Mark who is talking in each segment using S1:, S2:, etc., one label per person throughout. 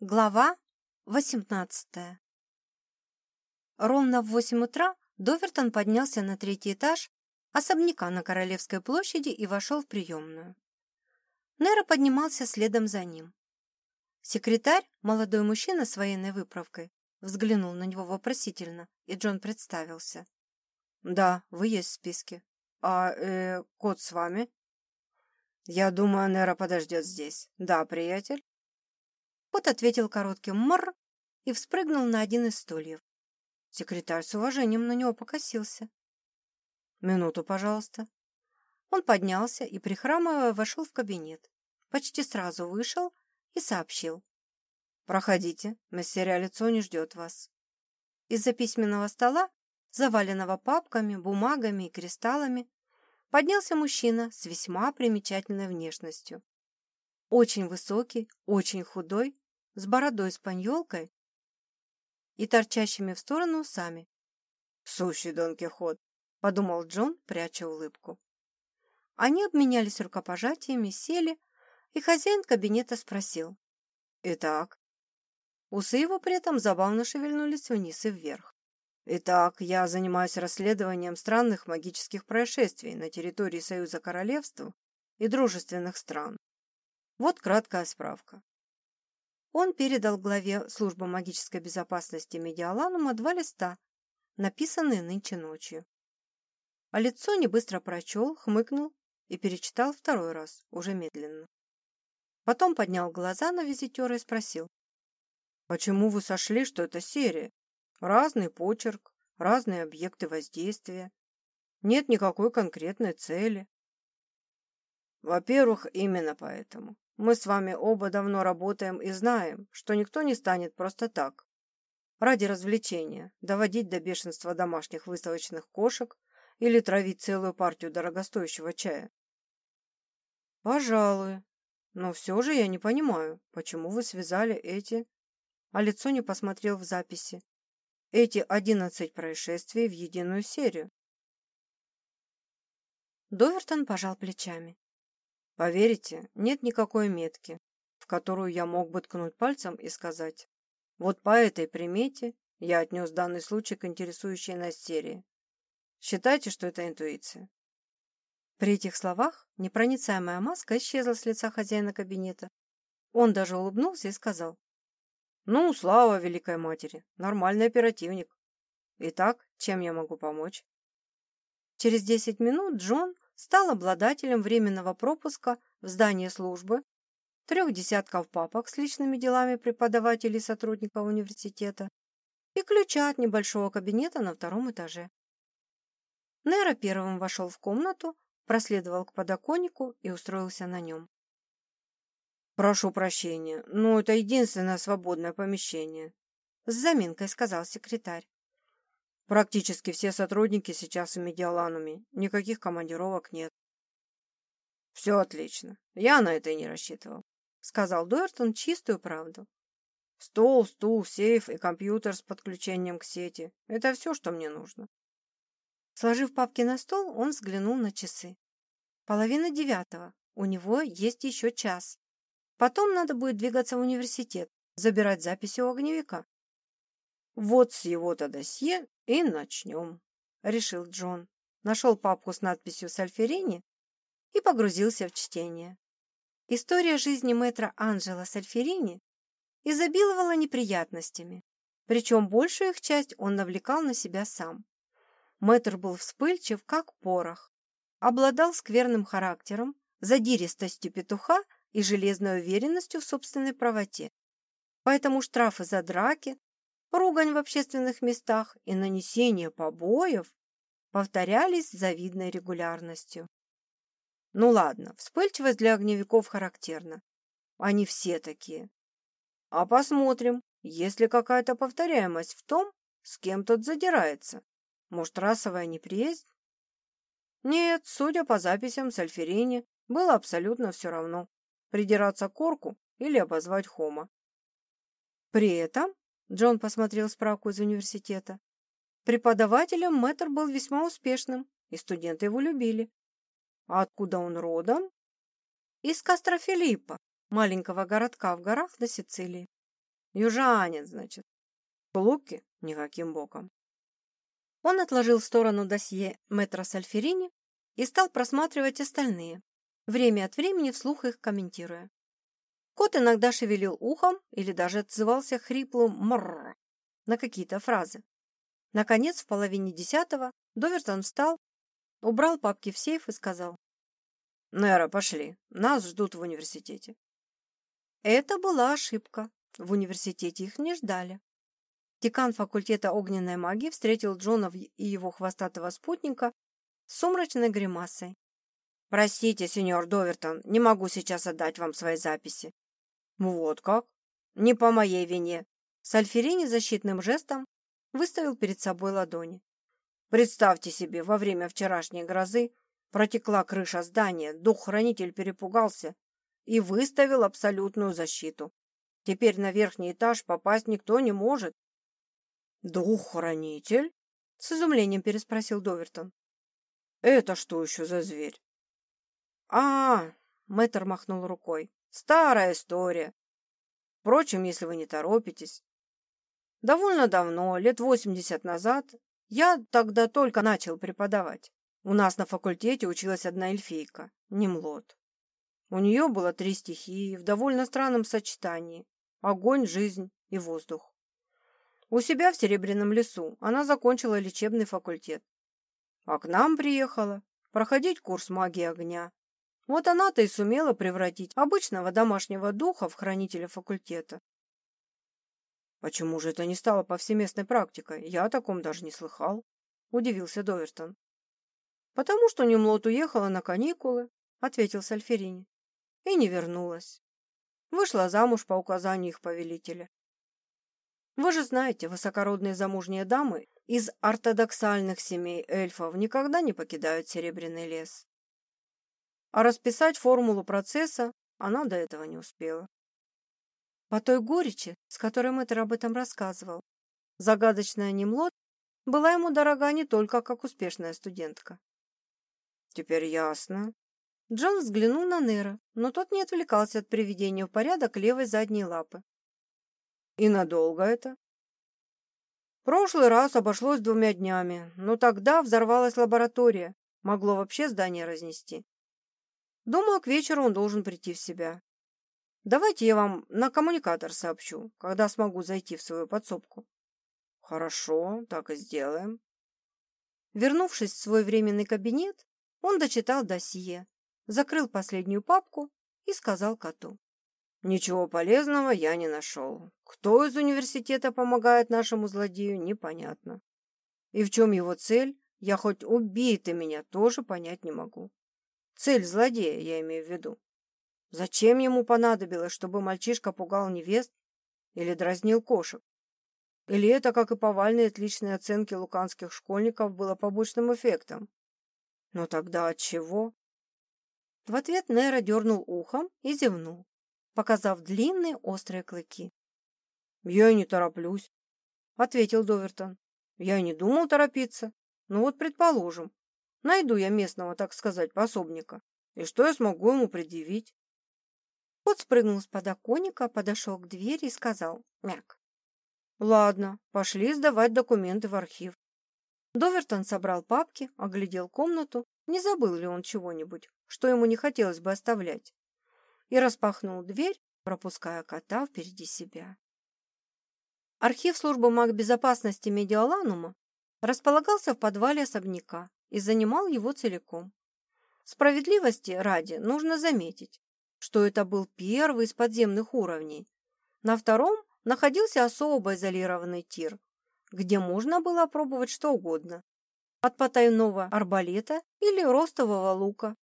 S1: Глава 18 Ровно в восемь утра Довертон поднялся на третий этаж особняка на Королевской площади и вошел в приемную. Нера поднимался следом за ним. Секретарь, молодой мужчина с военной выправкой, взглянул на него вопросительно, и Джон представился. «Да, вы есть в списке. А, э, кот с вами?» «Я думаю, Нера подождет здесь. Да, приятель?» Кот ответил коротким «мрр» и вспрыгнул на один из стульев. Секретарь с уважением на него покосился. «Минуту, пожалуйста». Он поднялся и, прихрамывая, вошел в кабинет. Почти сразу вышел и сообщил. «Проходите, мессеря лицо не ждет вас». Из-за письменного стола, заваленного папками, бумагами и кристаллами, поднялся мужчина с весьма примечательной внешностью. Очень высокий, очень худой, с бородой с паньолкой и торчащими в сторону усами. «Сущий Дон Кихот», — подумал Джон, пряча улыбку. Они обменялись рукопожатиями, сели, и хозяин кабинета спросил. «Итак?» Усы его при этом забавно шевельнулись вниз и вверх. «Итак, я занимаюсь расследованием странных магических происшествий на территории Союза Королевств и дружественных стран. Вот краткая справка. Он передал главе службы магической безопасности Медиаланума два листа, написанные нынче ночью. А лицо не быстро прочел, хмыкнул и перечитал второй раз, уже медленно. Потом поднял глаза на визитера и спросил. «Почему вы сошли, что это серия? Разный почерк, разные объекты воздействия. Нет никакой конкретной цели». «Во-первых, именно поэтому. Мы с вами оба давно работаем и знаем, что никто не станет просто так. Ради развлечения доводить до бешенства домашних выставочных кошек или травить целую партию дорогостоящего чая. Пожалуй. Но все же я не понимаю, почему вы связали эти... А лицо не посмотрел в записи. Эти одиннадцать происшествий в единую серию. Довертон пожал плечами. Поверите, нет никакой метки, в которую я мог бы ткнуть пальцем и сказать, вот по этой примете я отнес данный случай к интересующей нас серии. Считайте, что это интуиция. При этих словах непроницаемая маска исчезла с лица хозяина кабинета. Он даже улыбнулся и сказал, «Ну, слава Великой Матери, нормальный оперативник. Итак, чем я могу помочь?» Через десять минут Джон стал обладателем временного пропуска в здание службы, трех десятков папок с личными делами преподавателей и сотрудников университета и ключа от небольшого кабинета на втором этаже. Нера первым вошел в комнату, проследовал к подоконнику и устроился на нем. «Прошу прощения, но это единственное свободное помещение», — с заминкой сказал секретарь. Практически все сотрудники сейчас в Медиалануме. Никаких командировок нет. Все отлично. Я на это и не рассчитывал, сказал Дуэртон чистую правду. Стол, стул, сейф и компьютер с подключением к сети. Это все, что мне нужно. Сложив папки на стол, он взглянул на часы. Половина девятого. У него есть еще час. Потом надо будет двигаться в университет, забирать записи у огневика. Вот с его-то досье и начнем, решил Джон. Нашел папку с надписью «Сальферини» и погрузился в чтение. История жизни мэтра Анджела Сальферини изобиловала неприятностями, причем большую их часть он навлекал на себя сам. Мэтр был вспыльчив, как порох, обладал скверным характером, задиристостью петуха и железной уверенностью в собственной правоте. Поэтому штрафы за драки, ругань в общественных местах и нанесение побоев повторялись с завидной регулярностью. Ну ладно, вспыльчивость для огневиков характерна. Они все такие. А посмотрим, есть ли какая-то повторяемость в том, с кем тот задирается. Может, расовая неприязнь? Нет, судя по записям Сальферини, было абсолютно все равно, придираться к орку или обозвать хома. При этом Джон посмотрел справку из университета. Преподавателем Мэтр был весьма успешным, и студенты его любили. А откуда он родом? Из Кастрофилиппа, маленького городка в горах на Сицилии. Южанец, значит. Луки никаким боком.
S2: Он отложил в сторону досье мэтра Сальферини и стал просматривать остальные, время от времени вслух их комментируя. Кот иногда шевелил ухом или даже отзывался хриплым «мрррр» на какие-то фразы. Наконец, в половине десятого Довертон встал, убрал папки в сейф и сказал.
S1: «Нера, пошли. Нас ждут в университете».
S2: Это была ошибка. В университете их не ждали. Декан факультета огненной магии встретил Джона и его хвостатого спутника с сумрачной гримасой.
S1: «Простите, сеньор Довертон, не могу сейчас отдать вам свои записи». «Вот как? Не по моей вине».
S2: Сальферини защитным жестом выставил перед собой ладони.
S1: «Представьте себе, во время вчерашней грозы протекла крыша здания, дух-хранитель перепугался и выставил абсолютную защиту. Теперь на верхний этаж попасть никто не может,
S2: «Дух-хранитель?» — с изумлением переспросил Довертон.
S1: «Это что еще за зверь?»
S2: «А, мэтр махнул рукой. «Старая история. Впрочем, если вы не торопитесь. Довольно давно, лет восемьдесят назад, я тогда только начал преподавать. У нас на факультете училась одна эльфийка, Немлот. У нее было три стихии в довольно странном сочетании – огонь, жизнь и воздух. У себя в Серебряном лесу она закончила лечебный факультет. А к нам приехала проходить курс магии огня. Вот она-то и сумела превратить обычного домашнего духа в хранителя факультета.
S1: «Почему же это не стало повсеместной практикой? Я о таком даже не слыхал», — удивился Довертон.
S2: «Потому что Немлот уехала на каникулы», — ответил Сальферини, — «и не вернулась. Вышла замуж по указанию их повелителя. Вы же знаете, высокородные замужние дамы из ортодоксальных семей эльфов никогда не покидают Серебряный лес. А расписать формулу процесса она до этого не успела. По той горечи, с которой Мэтр об этом рассказывал, загадочная Немлот была ему дорога не только как успешная студентка.
S1: Теперь ясно.
S2: Джон взглянул на Нера, но тот не отвлекался от приведения в порядок левой задней лапы.
S1: И надолго это?
S2: Прошлый раз обошлось двумя днями, но тогда взорвалась лаборатория. Могло вообще здание разнести. Думаю, к вечеру он должен прийти в себя. Давайте я вам на коммуникатор сообщу, когда смогу зайти в свою подсобку.
S1: Хорошо, так и сделаем.
S2: Вернувшись в свой временный кабинет, он дочитал досье, закрыл последнюю папку и сказал коту.
S1: Ничего полезного я не нашел. Кто из университета помогает нашему злодею, непонятно. И в чем его цель, я хоть убитый меня тоже понять не могу. Цель злодея, я имею в виду. Зачем ему понадобилось, чтобы мальчишка пугал невест или дразнил кошек? Или это, как и повальные отличные оценки луканских школьников, было побочным эффектом? Но тогда от чего?
S2: В ответ Нера дернул ухом и зевнул показав длинные острые клыки.
S1: «Я не тороплюсь», — ответил Довертон. «Я и не думал торопиться. Ну вот, предположим, найду я местного, так сказать, пособника. И что я смогу ему предъявить?»
S2: Кот спрыгнул с подоконника, подошел к двери и сказал «Мяк».
S1: «Ладно, пошли сдавать документы в архив».
S2: Довертон собрал папки, оглядел комнату, не забыл ли он чего-нибудь, что ему не хотелось бы оставлять и распахнул дверь, пропуская кота впереди себя. Архив службы магбезопасности Медиаланума располагался в подвале особняка и занимал его целиком. Справедливости ради нужно заметить, что это был первый из подземных уровней. На втором находился особо изолированный тир, где можно было опробовать что угодно. От потайного арбалета или ростового лука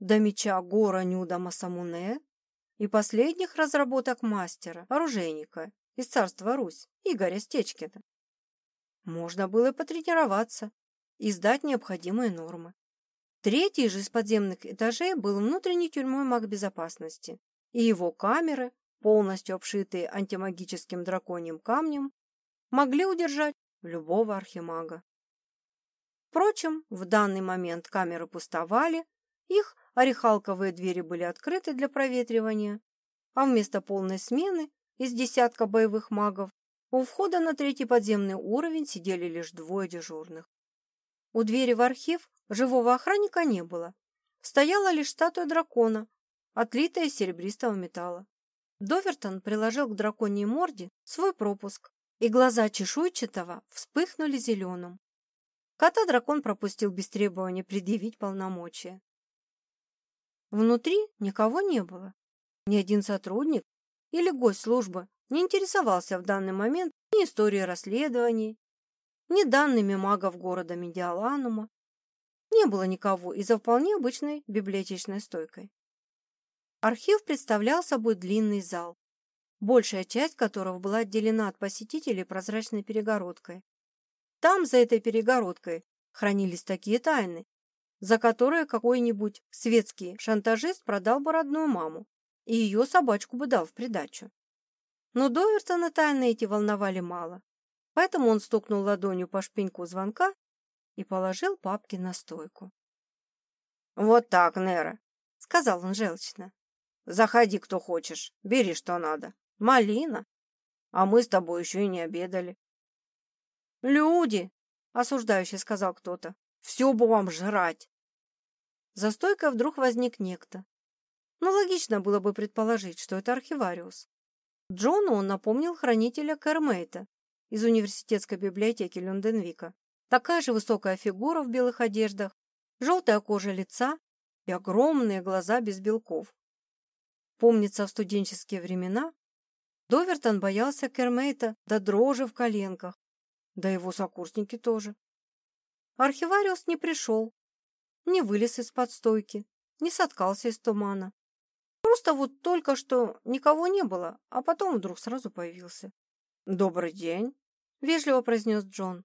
S2: до меча Гора Нюда Масамуне и последних разработок мастера, оружейника из царства Русь, Игоря Стечкина. Можно было потренироваться и сдать необходимые нормы. Третий же из подземных этажей был внутренней тюрьмой магбезопасности, и его камеры, полностью обшитые антимагическим драконьим камнем, могли удержать любого архимага. Впрочем, в данный момент камеры пустовали, их орехалковые двери были открыты для проветривания, а вместо полной смены из десятка боевых магов, у входа на третий подземный уровень сидели лишь двое дежурных. У двери в архив живого охранника не было. Стояла лишь статуя дракона, отлитая из серебристого металла. Довертон приложил к драконьей морде свой пропуск, и глаза чешуйчатого вспыхнули зеленым. Кота дракон пропустил без требования предъявить полномочия. Внутри никого не было. Ни один сотрудник или гость службы не интересовался в данный момент ни историей расследований, ни данными магов города Медиаланума. Не было никого и за вполне обычной библиотечной стойкой. Архив представлял собой длинный зал, большая часть которого была отделена от посетителей прозрачной перегородкой. Там, за этой перегородкой, хранились такие тайны, за которые какой-нибудь светский шантажист продал бы родную маму и ее собачку бы дал в придачу. Но Довертона тайны эти волновали мало, поэтому он стукнул ладонью по шпеньку звонка и положил папки на стойку. «Вот так, Нера», — сказал он желчно. «Заходи, кто хочешь, бери, что надо. Малина. А мы с тобой еще и не обедали». «Люди!» — осуждающе сказал кто-то. «Все бы вам жрать!» За стойкой вдруг возник некто. Но ну, логично было бы предположить, что это архивариус. Джону он напомнил хранителя Кермейта из университетской библиотеки Люнденвика. Такая же высокая фигура в белых одеждах, желтая кожа лица и огромные глаза без белков. Помнится, в студенческие времена Довертон боялся Кермейта до дрожи в коленках, да его сокурсники тоже. Архивариус не пришел, не вылез из-под стойки, не соткался из тумана. Просто вот только что никого не было, а потом вдруг сразу появился. «Добрый день», — вежливо произнес Джон.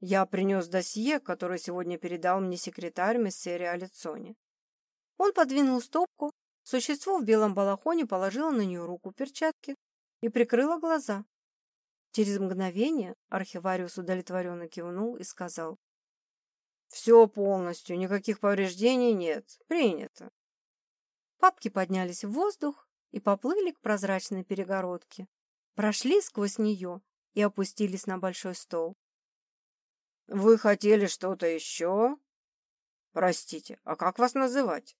S2: «Я принес досье, которое сегодня передал мне секретарь мессерия Алицони». Он подвинул стопку, существо в белом балахоне положило на нее руку в перчатке и прикрыло глаза. Через мгновение архивариус удовлетворенно кивнул и сказал. «Все полностью, никаких повреждений нет. Принято. Папки поднялись в воздух и поплыли к прозрачной перегородке. Прошли сквозь нее и опустились на большой стол. «Вы хотели что-то еще?» «Простите, а как вас называть?»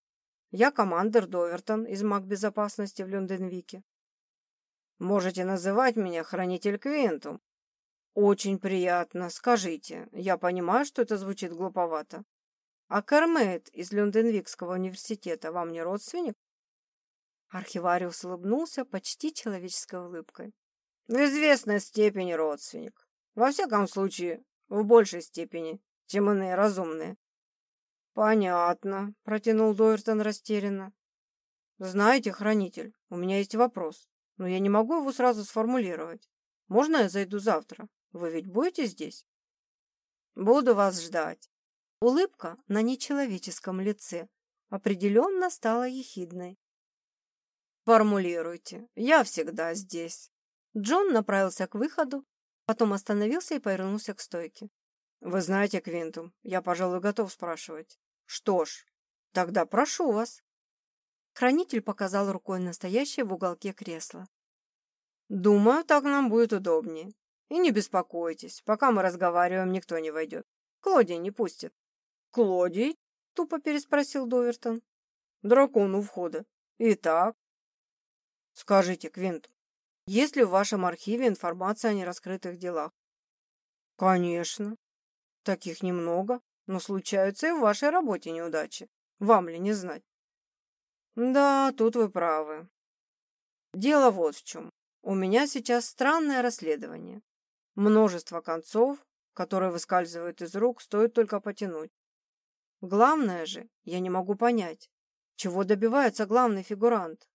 S2: «Я командир Довертон из безопасности в Люнденвике». «Можете называть меня Хранитель Квинтум». «Очень приятно. Скажите, я понимаю, что это звучит глуповато. А Кармейт из Люнденвикского университета вам не родственник? Архивариус улыбнулся почти человеческой улыбкой. В известной степени родственник. Во всяком случае, в большей степени, чем иные разумные. Понятно, протянул Дойртон растерянно. Знаете, хранитель, у меня есть вопрос, но я не могу его сразу сформулировать. Можно я зайду завтра? Вы ведь будете здесь? Буду вас ждать. Улыбка на нечеловеческом лице определенно стала ехидной. «Формулируйте. Я всегда здесь». Джон направился к выходу, потом остановился и повернулся к стойке. «Вы знаете, Квинтум, я, пожалуй, готов спрашивать». «Что ж, тогда прошу вас». Хранитель показал рукой настоящее в уголке кресла. «Думаю, так нам будет удобнее. И не беспокойтесь, пока мы разговариваем, никто не войдет. Клодия не пустит». «Клодий?» — тупо переспросил Довертон. «Дракон у входа. Итак?» «Скажите, Квинт, есть ли в вашем архиве информация о нераскрытых делах?» «Конечно. Таких немного, но случаются и в вашей работе неудачи. Вам ли не знать?» «Да, тут вы правы. Дело вот в чем. У меня сейчас странное расследование. Множество концов, которые выскальзывают из рук, стоит только потянуть. Главное же, я не могу понять, чего добивается главный фигурант.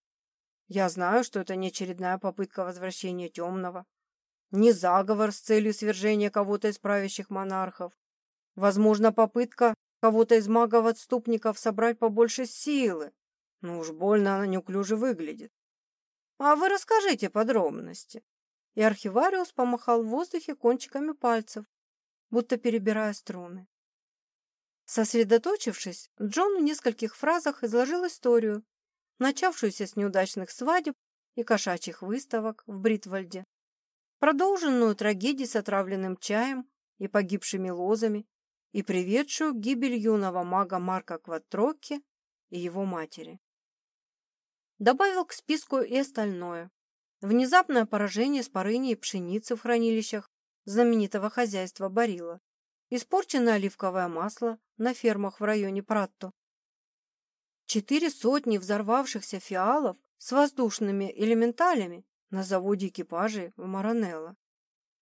S2: Я знаю, что это не очередная попытка возвращения темного, не заговор с целью свержения кого-то из правящих монархов. Возможно, попытка кого-то из магов-отступников собрать побольше силы. Но уж больно она неуклюже выглядит. А вы расскажите подробности. И архивариус помахал в воздухе кончиками пальцев, будто перебирая струны. Сосредоточившись, Джон в нескольких фразах изложил историю, начавшуюся с неудачных свадеб и кошачьих выставок в Бритвальде, продолженную трагедию с отравленным чаем и погибшими лозами и приведшую к гибели юного мага Марка Кватрокки и его матери. Добавил к списку и остальное. Внезапное поражение спарыни и пшеницы в хранилищах знаменитого хозяйства Барила, испорченное оливковое масло на фермах в районе Пратто, четыре сотни взорвавшихся фиалов с воздушными элементалями на заводе экипажей в Маранелло.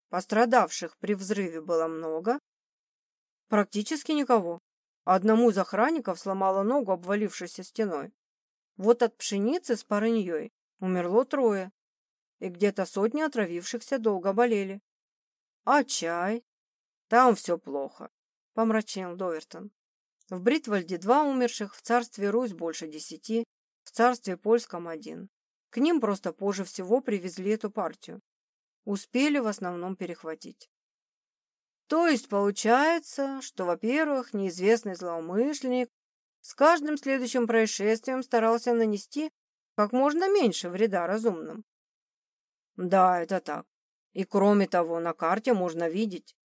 S2: Пострадавших при взрыве было много? Практически никого. Одному из охранников сломало ногу, обвалившейся стеной. Вот от пшеницы с парыньей умерло трое, и где-то сотни отравившихся долго болели. А чай? Там все плохо, помрачнел Довертон. В Бритвальде два умерших, в царстве Русь больше десяти, в царстве Польском один. К ним просто позже всего привезли эту партию. Успели в основном перехватить. То есть получается, что, во-первых, неизвестный злоумышленник с каждым следующим происшествием старался нанести как можно меньше вреда разумным. Да, это так. И кроме того, на карте можно видеть,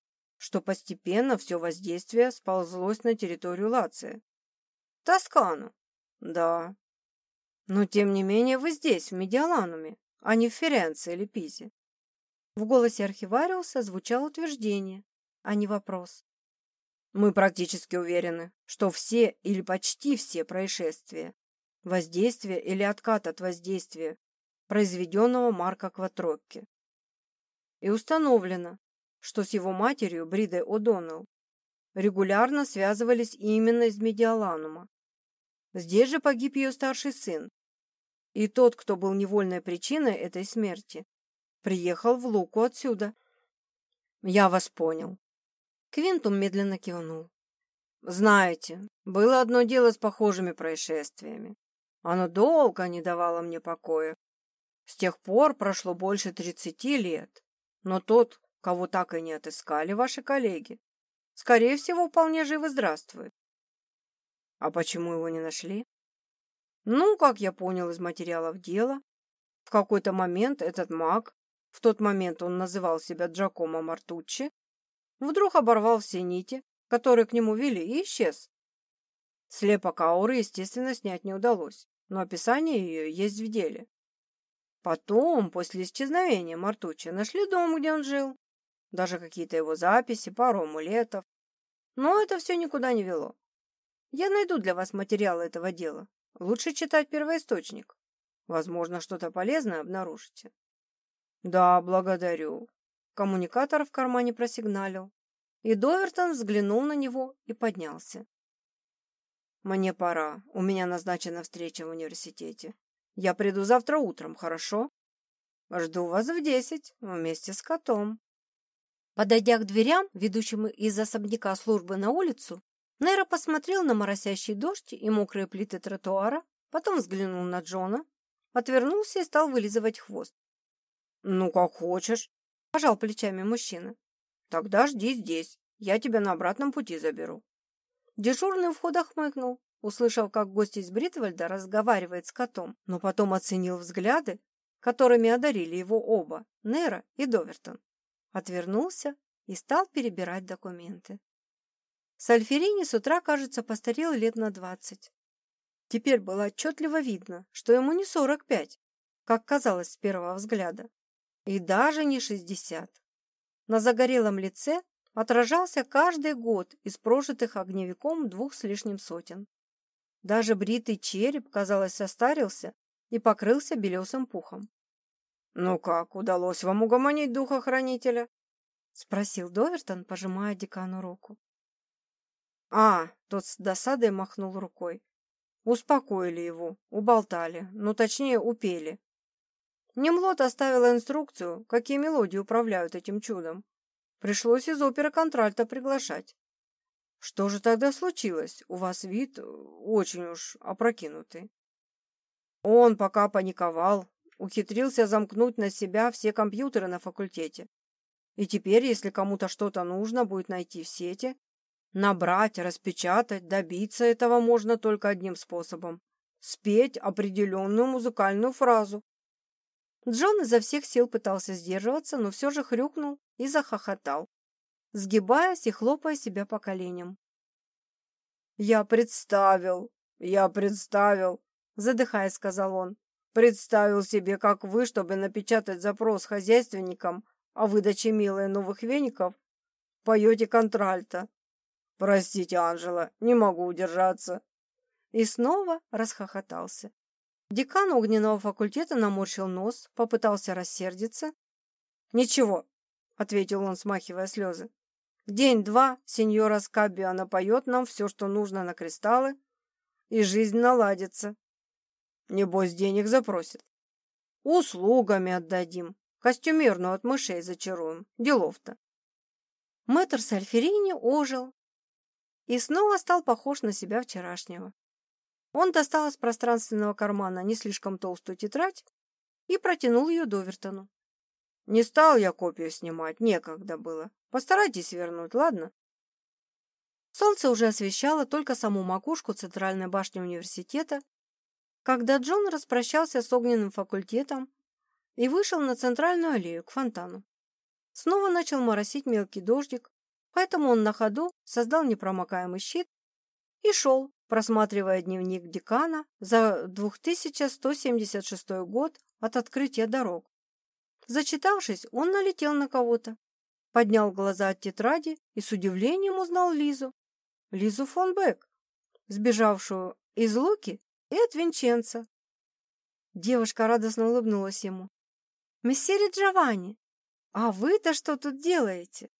S2: что постепенно все воздействие сползлось на территорию Лации. Тоскану. Да. Но тем не менее вы здесь, в Медиалануме, а не в Ференце или Пизе. В голосе архивариуса звучало утверждение, а не вопрос. Мы практически уверены, что все или почти все происшествия, воздействие или откат от воздействия, произведенного Марка Кватрокки. И установлено, что с его матерью Бридой О'Доннелл регулярно связывались именно из Медиаланума. Здесь же погиб ее старший сын, и тот, кто был невольной причиной этой смерти, приехал в Луку отсюда. Я вас понял. Квинтум медленно кивнул. Знаете, было одно дело с похожими происшествиями. Оно долго не давало мне покоя. С тех пор прошло больше тридцати лет. Но тот, кого так и не отыскали ваши коллеги, скорее всего, вполне живо здравствует. А почему его не нашли? Ну, как я понял из материалов дела, в какой-то момент этот маг, в тот момент он называл себя Джакомо Мартуччи, Вдруг оборвал все нити, которые к нему вели, и исчез. Слепок ауры, естественно, снять не удалось, но описание ее есть в деле. Потом, после исчезновения Мартучи, нашли дом, где он жил. Даже какие-то его записи, пару амулетов. Но это все никуда не вело. Я найду для вас материалы этого дела. Лучше читать первоисточник. Возможно, что-то полезное обнаружите. Да, благодарю. Коммуникатор в кармане просигналил, и Довертон взглянул на него и поднялся. «Мне пора. У меня назначена встреча в университете. Я приду завтра утром, хорошо? Жду вас в десять вместе с котом». Подойдя к дверям, ведущим из особняка службы на улицу, Нейро посмотрел на моросящий дождь и мокрые плиты тротуара, потом взглянул на Джона, отвернулся и стал вылизывать хвост. «Ну, как хочешь. Пожал плечами мужчина. Тогда жди здесь. Я тебя на обратном пути заберу. Дежурный у входа хмыкнул, услышал, как гость из Бритвальда разговаривает с котом, но потом оценил взгляды, которыми одарили его оба, Нера и Довертон. Отвернулся и стал перебирать документы. Сальферини с утра, кажется, постарел лет на двадцать. Теперь было отчетливо видно, что ему не сорок пять, как казалось с первого взгляда. И даже не шестьдесят. На загорелом лице отражался каждый год из прожитых огневиком двух с лишним сотен. Даже бритый череп, казалось, состарился и покрылся белесым пухом. «Ну как, удалось вам угомонить духохранителя?» — спросил Довертон, пожимая декану руку. «А!» — тот с досадой махнул рукой. «Успокоили его, уболтали, ну, точнее, упели. Немлот оставила инструкцию, какие мелодии управляют этим чудом. Пришлось из оперы контральта приглашать. Что же тогда случилось? У вас вид очень уж опрокинутый. Он пока паниковал, ухитрился замкнуть на себя все компьютеры на факультете. И теперь, если кому-то что-то нужно будет найти в сети, набрать, распечатать, добиться этого можно только одним способом – спеть определенную музыкальную фразу. Джон изо всех сил пытался сдерживаться, но все же хрюкнул и захохотал, сгибаясь и хлопая себя по коленям.
S1: «Я представил, я представил», — задыхаясь, сказал он. «Представил себе, как вы, чтобы напечатать запрос хозяйственникам о выдаче милой новых веников, поете контральто. Простите, Анжела, не могу удержаться».
S2: И снова расхохотался. Декан огненного факультета наморщил нос, попытался рассердиться. «Ничего», — ответил он, смахивая слезы. «День-два сеньора Скабио напоет нам все, что нужно на кристаллы, и жизнь наладится. Небось, денег запросит. Услугами отдадим, костюмерную от мышей зачаруем. Делов-то». Мэтр Сальферини ожил и снова стал похож на себя вчерашнего. Он достал из пространственного кармана не слишком толстую тетрадь и протянул ее Довертону. «Не стал я копию снимать, некогда было. Постарайтесь вернуть, ладно?» Солнце уже освещало только саму макушку центральной башни университета, когда Джон распрощался с огненным факультетом и вышел на центральную аллею к фонтану. Снова начал моросить мелкий дождик, поэтому он на ходу создал непромокаемый щит и шел, просматривая дневник декана за 2176 год от открытия дорог. Зачитавшись, он налетел на кого-то, поднял глаза от тетради и с удивлением узнал Лизу. Лизу фон Бек, сбежавшую из Луки и от Винченца. Девушка радостно улыбнулась ему. «Мессере Джованни, а вы-то что тут делаете?»